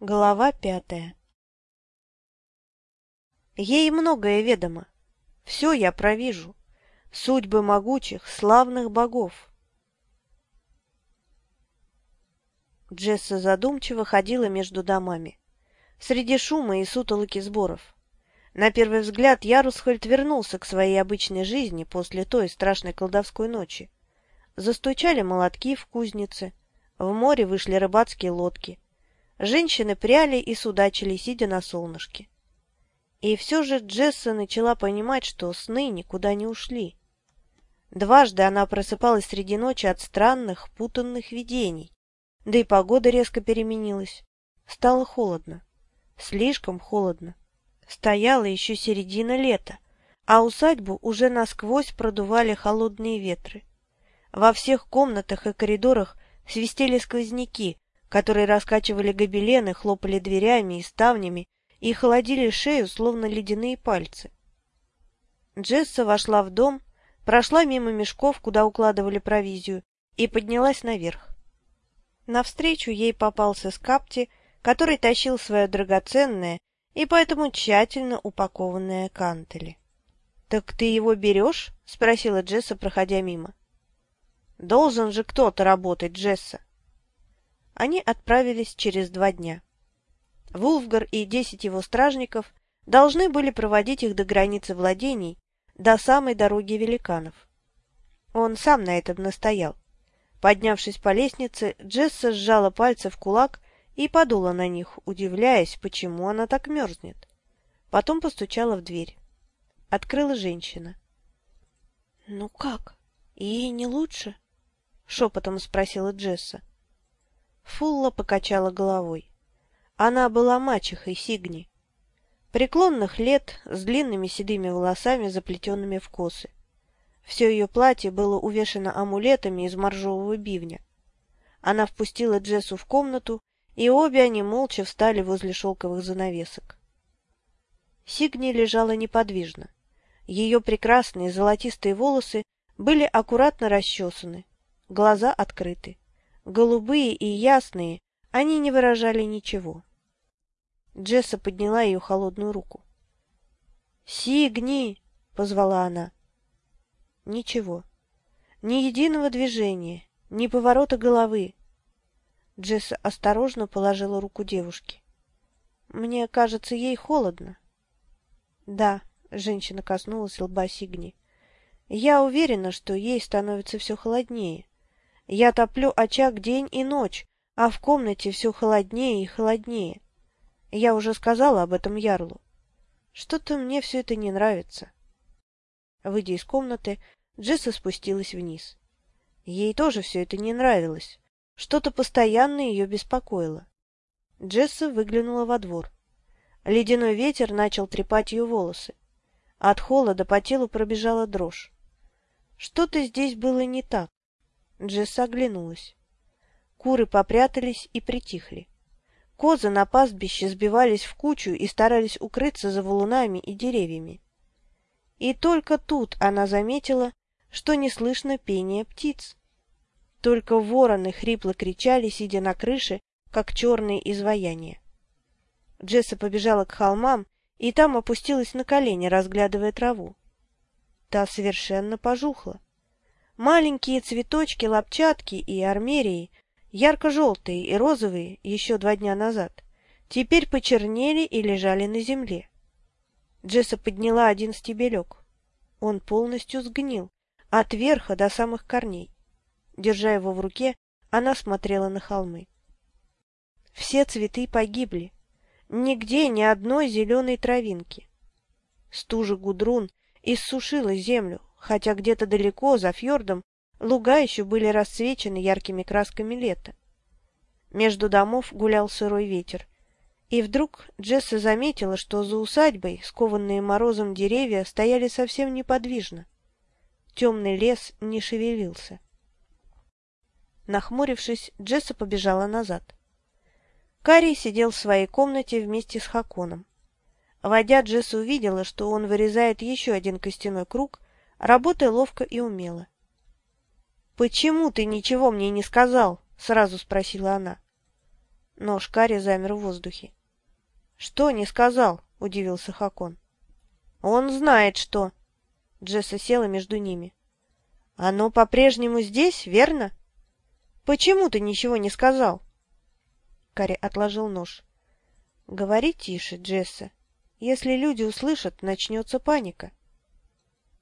Глава пятая Ей многое ведомо. Все я провижу. Судьбы могучих, славных богов. Джесса задумчиво ходила между домами. Среди шума и сутолоки сборов. На первый взгляд Ярусхольд вернулся к своей обычной жизни после той страшной колдовской ночи. Застучали молотки в кузнице, в море вышли рыбацкие лодки. Женщины пряли и судачили, сидя на солнышке. И все же Джесса начала понимать, что сны никуда не ушли. Дважды она просыпалась среди ночи от странных, путанных видений. Да и погода резко переменилась. Стало холодно. Слишком холодно. Стояла еще середина лета, а усадьбу уже насквозь продували холодные ветры. Во всех комнатах и коридорах свистели сквозняки, которые раскачивали гобелены, хлопали дверями и ставнями и холодили шею, словно ледяные пальцы. Джесса вошла в дом, прошла мимо мешков, куда укладывали провизию, и поднялась наверх. Навстречу ей попался Скапти, который тащил свое драгоценное и поэтому тщательно упакованное кантели. — Так ты его берешь? — спросила Джесса, проходя мимо. — Должен же кто-то работать, Джесса. Они отправились через два дня. Вулфгар и десять его стражников должны были проводить их до границы владений, до самой дороги великанов. Он сам на этом настоял. Поднявшись по лестнице, Джесса сжала пальцы в кулак и подула на них, удивляясь, почему она так мерзнет. Потом постучала в дверь. Открыла женщина. — Ну как? Ей не лучше? — шепотом спросила Джесса. Фулла покачала головой. Она была мачехой Сигни. Преклонных лет, с длинными седыми волосами, заплетенными в косы. Все ее платье было увешано амулетами из моржового бивня. Она впустила Джессу в комнату, и обе они молча встали возле шелковых занавесок. Сигни лежала неподвижно. Ее прекрасные золотистые волосы были аккуратно расчесаны, глаза открыты. Голубые и ясные, они не выражали ничего. Джесса подняла ее холодную руку. «Сигни!» — позвала она. Ничего. Ни единого движения, ни поворота головы. Джесса осторожно положила руку девушке. «Мне кажется, ей холодно». «Да», — женщина коснулась лба Сигни. «Я уверена, что ей становится все холоднее. Я топлю очаг день и ночь, а в комнате все холоднее и холоднее. Я уже сказала об этом Ярлу. Что-то мне все это не нравится. Выйдя из комнаты, Джесса спустилась вниз. Ей тоже все это не нравилось. Что-то постоянно ее беспокоило. Джесса выглянула во двор. Ледяной ветер начал трепать ее волосы. От холода по телу пробежала дрожь. Что-то здесь было не так. Джесса оглянулась. Куры попрятались и притихли. Козы на пастбище сбивались в кучу и старались укрыться за валунами и деревьями. И только тут она заметила, что не слышно пения птиц. Только вороны хрипло кричали, сидя на крыше, как черные изваяния. Джесса побежала к холмам и там опустилась на колени, разглядывая траву. Та совершенно пожухла. Маленькие цветочки лапчатки и армерии, ярко-желтые и розовые еще два дня назад, теперь почернели и лежали на земле. Джесса подняла один стебелек. Он полностью сгнил, от верха до самых корней. Держа его в руке, она смотрела на холмы. Все цветы погибли. Нигде ни одной зеленой травинки. Стужа Гудрун иссушила землю, хотя где-то далеко, за фьордом, луга еще были расцвечены яркими красками лета. Между домов гулял сырой ветер. И вдруг Джесса заметила, что за усадьбой, скованные морозом деревья, стояли совсем неподвижно. Темный лес не шевелился. Нахмурившись, Джесса побежала назад. Карий сидел в своей комнате вместе с Хаконом. Войдя, Джесса увидела, что он вырезает еще один костяной круг работая ловко и умело. — Почему ты ничего мне не сказал? — сразу спросила она. Нож Кари замер в воздухе. «Что не сказал?» — удивился Хакон. «Он знает, что...» Джесса села между ними. «Оно по-прежнему здесь, верно? Почему ты ничего не сказал?» Кари отложил нож. «Говори тише, Джесса. Если люди услышат, начнется паника».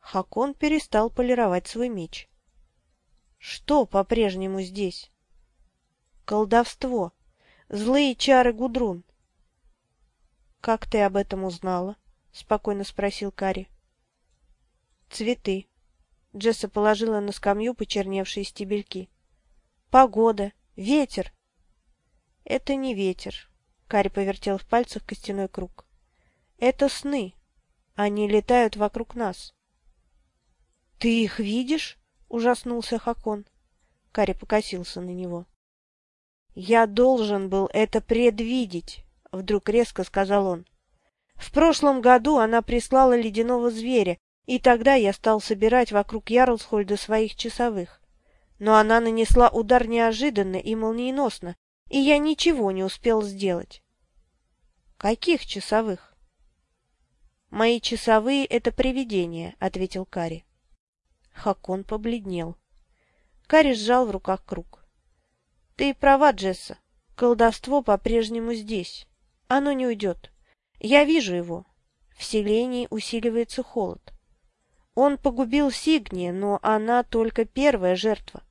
Хакон перестал полировать свой меч. «Что по-прежнему здесь?» «Колдовство. Злые чары Гудрун. «Как ты об этом узнала?» — спокойно спросил Кари. «Цветы». Джесса положила на скамью почерневшие стебельки. «Погода. Ветер». «Это не ветер», — Кари повертел в пальцах костяной круг. «Это сны. Они летают вокруг нас». «Ты их видишь?» — ужаснулся Хакон. Кари покосился на него. «Я должен был это предвидеть!» — вдруг резко сказал он. «В прошлом году она прислала ледяного зверя, и тогда я стал собирать вокруг Ярлсхольда своих часовых. Но она нанесла удар неожиданно и молниеносно, и я ничего не успел сделать». «Каких часовых?» «Мои часовые — это привидения», — ответил Кари. Хакон побледнел. Кари сжал в руках круг. «Ты права, Джесса. Колдовство по-прежнему здесь. Оно не уйдет. Я вижу его. В селении усиливается холод. Он погубил Сигни, но она только первая жертва.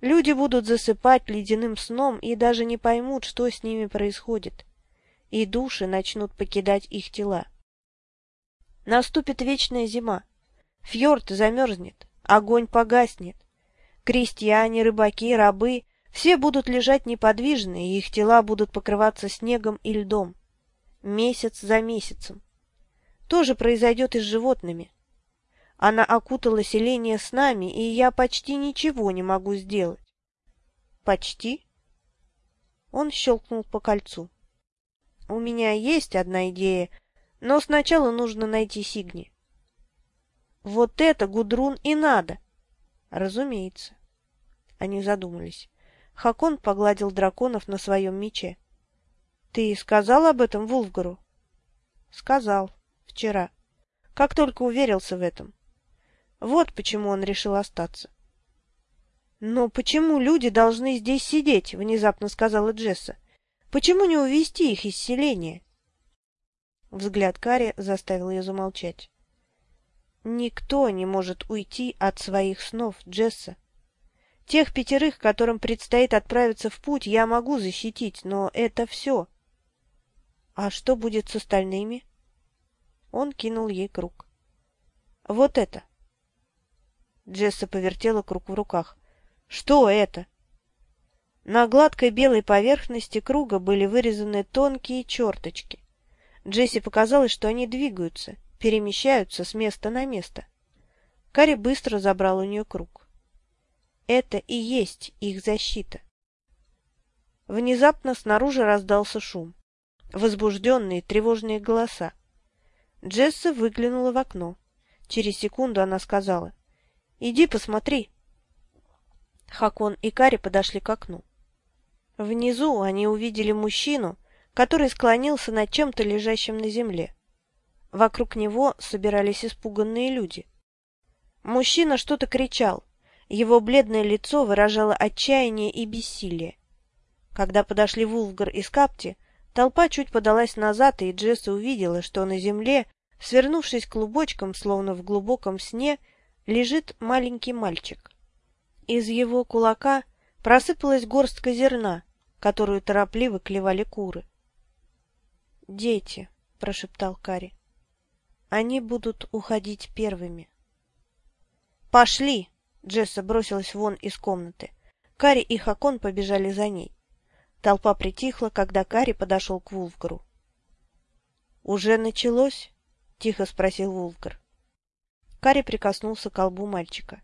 Люди будут засыпать ледяным сном и даже не поймут, что с ними происходит. И души начнут покидать их тела. Наступит вечная зима. Фьорд замерзнет, огонь погаснет. Крестьяне, рыбаки, рабы все будут лежать неподвижно, и их тела будут покрываться снегом и льдом. Месяц за месяцем. То же произойдет и с животными. Она окутала селение с нами, и я почти ничего не могу сделать. Почти? Он щелкнул по кольцу. У меня есть одна идея, но сначала нужно найти Сигни. Вот это Гудрун и надо. Разумеется. Они задумались. Хакон погладил драконов на своем мече. — Ты сказал об этом Вулфгару? — Сказал. Вчера. Как только уверился в этом. Вот почему он решил остаться. — Но почему люди должны здесь сидеть? — внезапно сказала Джесса. — Почему не увести их из селения? Взгляд Кари заставил ее замолчать. — Никто не может уйти от своих снов, Джесса. Тех пятерых, которым предстоит отправиться в путь, я могу защитить, но это все. А что будет с остальными? Он кинул ей круг. Вот это. Джесса повертела круг в руках. Что это? На гладкой белой поверхности круга были вырезаны тонкие черточки. Джесси показалось, что они двигаются, перемещаются с места на место. Карри быстро забрал у нее круг. Это и есть их защита. Внезапно снаружи раздался шум. Возбужденные, тревожные голоса. Джесса выглянула в окно. Через секунду она сказала. «Иди посмотри». Хакон и Кари подошли к окну. Внизу они увидели мужчину, который склонился над чем-то лежащим на земле. Вокруг него собирались испуганные люди. Мужчина что-то кричал, его бледное лицо выражало отчаяние и бессилие. Когда подошли Вулфгар и Скапти, толпа чуть подалась назад, и Джесса увидела, что на земле, свернувшись клубочком, словно в глубоком сне, лежит маленький мальчик. Из его кулака просыпалась горстка зерна, которую торопливо клевали куры. «Дети», — прошептал Кари, — «они будут уходить первыми». «Пошли!» Джесса бросилась вон из комнаты. Кари и Хакон побежали за ней. Толпа притихла, когда Кари подошел к Вулфгару. «Уже началось?» — тихо спросил Вулфгар. Кари прикоснулся к колбу мальчика.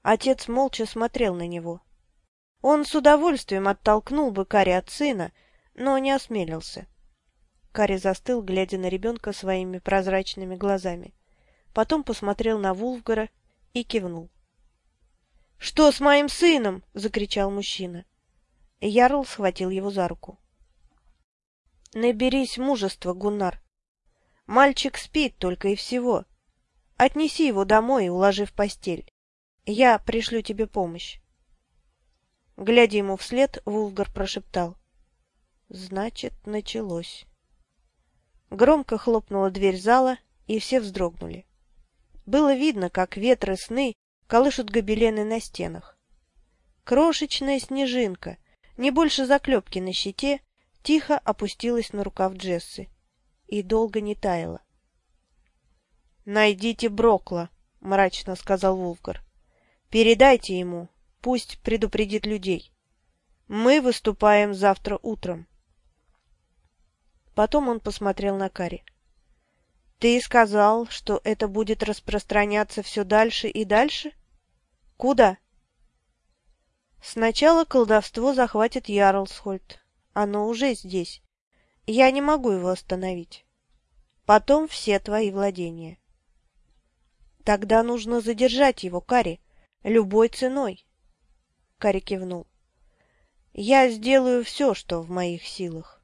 Отец молча смотрел на него. Он с удовольствием оттолкнул бы Кари от сына, но не осмелился. Кари застыл, глядя на ребенка своими прозрачными глазами. Потом посмотрел на Вулфгара и кивнул. «Что с моим сыном?» — закричал мужчина. Ярл схватил его за руку. Наберись мужества, Гуннар. Мальчик спит только и всего. Отнеси его домой и уложи в постель. Я пришлю тебе помощь. Глядя ему вслед, Вулгар прошептал. Значит, началось. Громко хлопнула дверь зала, и все вздрогнули. Было видно, как ветры сны колышут гобелены на стенах. Крошечная снежинка, не больше заклепки на щите, тихо опустилась на рукав Джессы и долго не таяла. «Найдите Брокла», — мрачно сказал Вулфгар. «Передайте ему, пусть предупредит людей. Мы выступаем завтра утром». Потом он посмотрел на Кари. «Ты сказал, что это будет распространяться все дальше и дальше? Куда?» «Сначала колдовство захватит Ярлсхольд. Оно уже здесь. Я не могу его остановить. Потом все твои владения». «Тогда нужно задержать его, Кари, любой ценой». Кари кивнул. «Я сделаю все, что в моих силах».